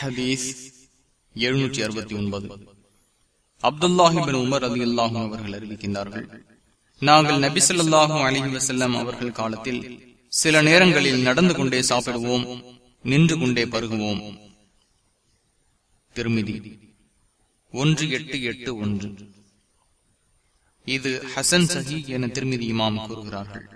ஹதீஸ் எழுநூற்றி அறுபத்தி ஒன்பது. அப்துல்லாஹிபின் உமர் அலி அல்லாஹும் அவர்கள் அறிவிக்கின்றார்கள் நாங்கள் நபிசல்லாஹும் அலி வசல்லம் அவர்கள் காலத்தில் சில நேரங்களில் நடந்து கொண்டே சாப்பிடுவோம் நின்று கொண்டே பருகுவோம். திருமிதி ஒன்று எட்டு எட்டு ஒன்று. இது ஹசன் சஹி என திருமிதி இமாம் கூறுகிறார்கள்.